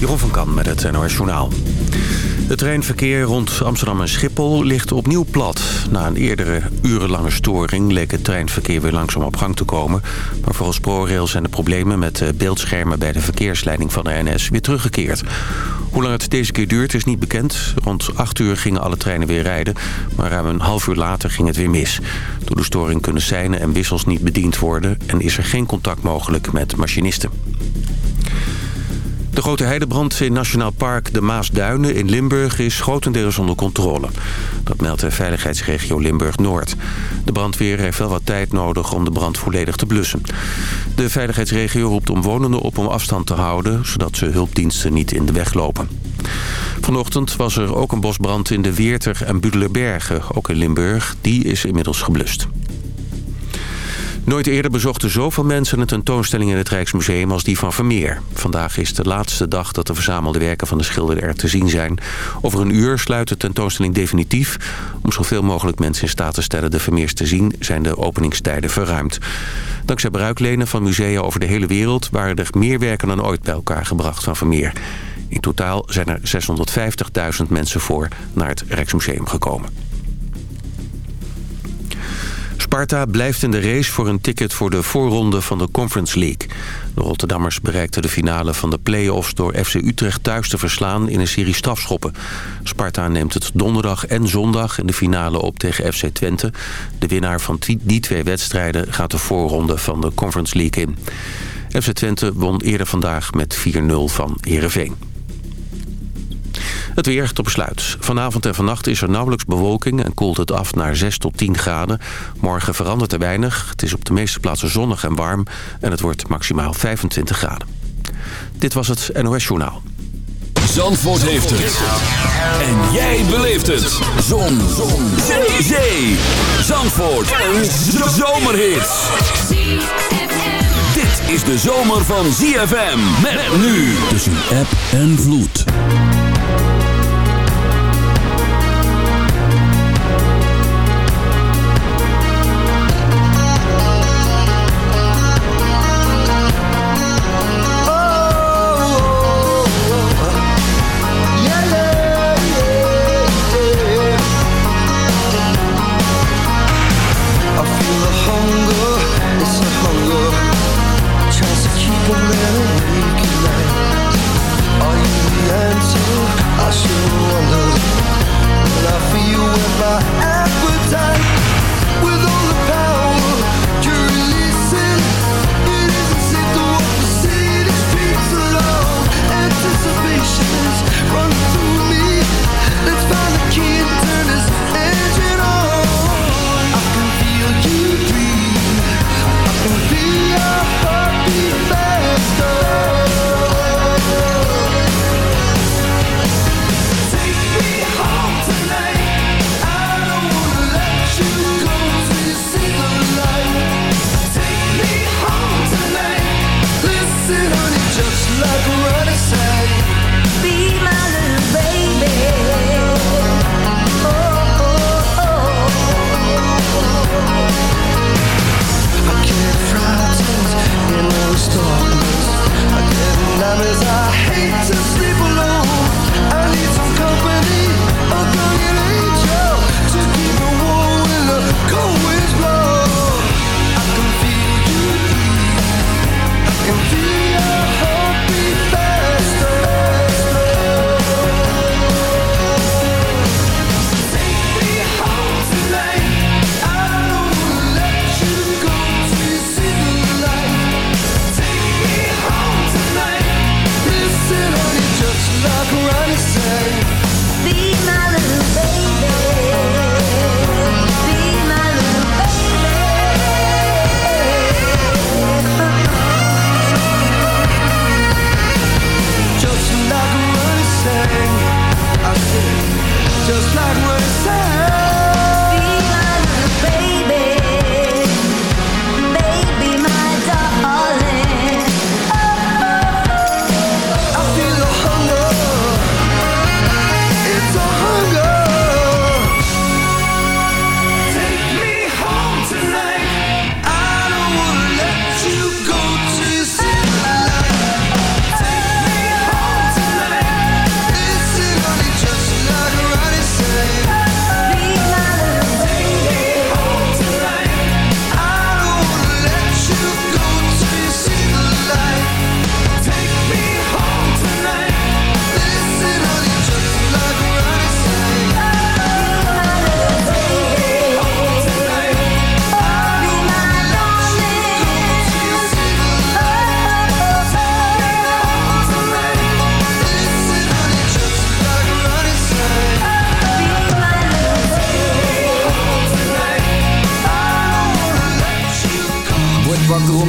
Jeroen van Kan met het NOS Journaal. Het treinverkeer rond Amsterdam en Schiphol ligt opnieuw plat. Na een eerdere urenlange storing leek het treinverkeer weer langzaam op gang te komen. Maar volgens ProRail zijn de problemen met beeldschermen bij de verkeersleiding van de NS weer teruggekeerd. Hoe lang het deze keer duurt is niet bekend. Rond 8 uur gingen alle treinen weer rijden, maar ruim een half uur later ging het weer mis. Door de storing kunnen seinen en wissels niet bediend worden en is er geen contact mogelijk met machinisten. De grote heidebrand in Nationaal Park de Maasduinen in Limburg is grotendeels onder controle. Dat meldt de veiligheidsregio Limburg-Noord. De brandweer heeft wel wat tijd nodig om de brand volledig te blussen. De veiligheidsregio roept omwonenden op om afstand te houden... zodat ze hulpdiensten niet in de weg lopen. Vanochtend was er ook een bosbrand in de Weerter en Budelerbergen, ook in Limburg. Die is inmiddels geblust. Nooit eerder bezochten zoveel mensen een tentoonstelling in het Rijksmuseum als die van Vermeer. Vandaag is de laatste dag dat de verzamelde werken van de schilder er te zien zijn. Over een uur sluit de tentoonstelling definitief. Om zoveel mogelijk mensen in staat te stellen de Vermeers te zien zijn de openingstijden verruimd. Dankzij bruiklenen van musea over de hele wereld waren er meer werken dan ooit bij elkaar gebracht van Vermeer. In totaal zijn er 650.000 mensen voor naar het Rijksmuseum gekomen. Sparta blijft in de race voor een ticket voor de voorronde van de Conference League. De Rotterdammers bereikten de finale van de play-offs door FC Utrecht thuis te verslaan in een serie strafschoppen. Sparta neemt het donderdag en zondag in de finale op tegen FC Twente. De winnaar van die twee wedstrijden gaat de voorronde van de Conference League in. FC Twente won eerder vandaag met 4-0 van Heerenveen. Het weer tot besluit. Vanavond en vannacht is er nauwelijks bewolking en koelt het af naar 6 tot 10 graden. Morgen verandert er weinig. Het is op de meeste plaatsen zonnig en warm en het wordt maximaal 25 graden. Dit was het NOS Journaal. Zandvoort heeft het. En jij beleeft het. Zon. Zon. Zee. Zee. Zandvoort. Een zomerhit. Dit is de zomer van ZFM. Met nu tussen app en vloed. I hate to sleep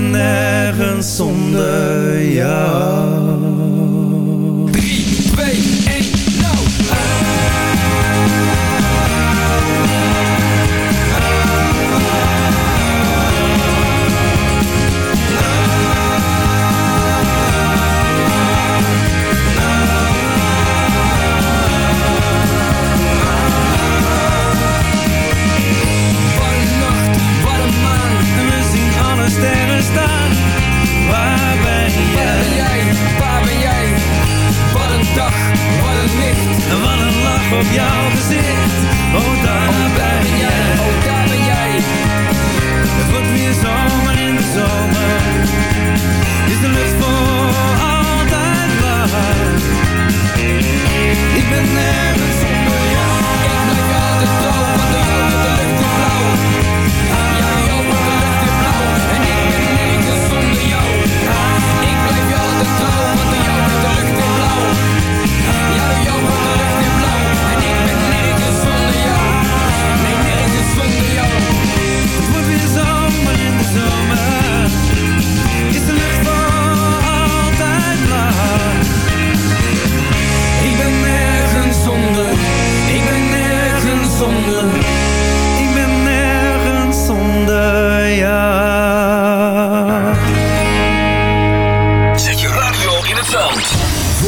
nergens zonder jou.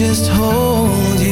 Maakt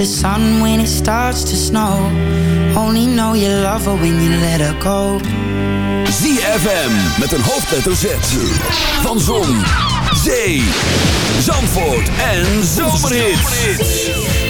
the sun when it starts to snow Only know you love her when you let her go ZFM met een hoofdletter Z. Van Zon, Zee, Zandvoort en Zomerhits.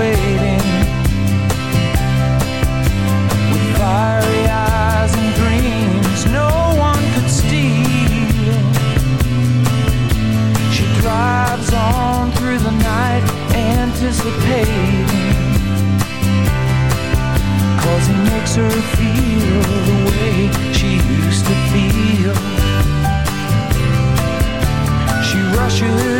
waiting with fiery eyes and dreams no one could steal. She drives on through the night, anticipating, cause he makes her feel the way she used to feel. She rushes.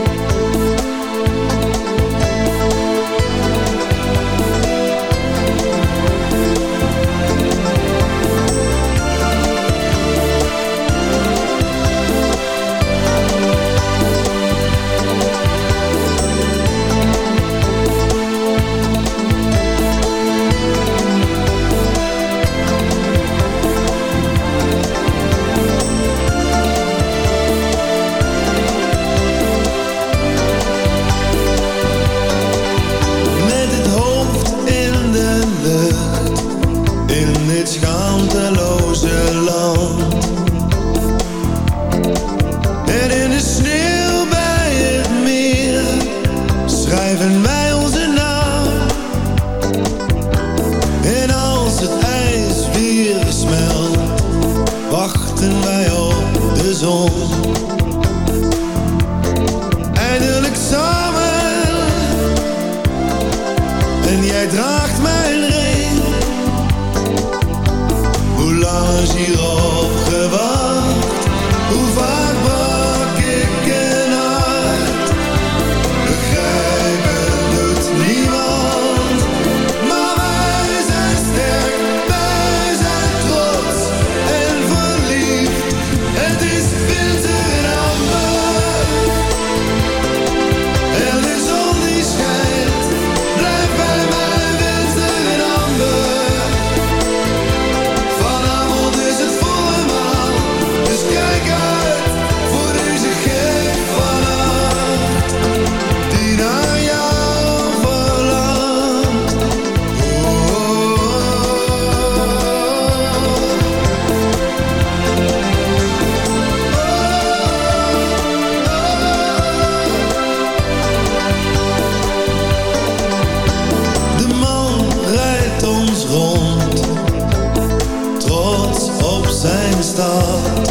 stad.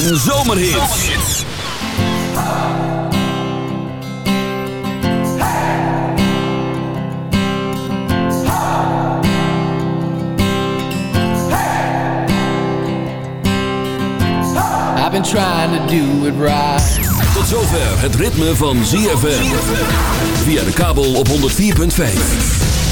en zomerhits. I've been trying to do it right. Tot zover het ritme van ZFM. Via de kabel op 104.5.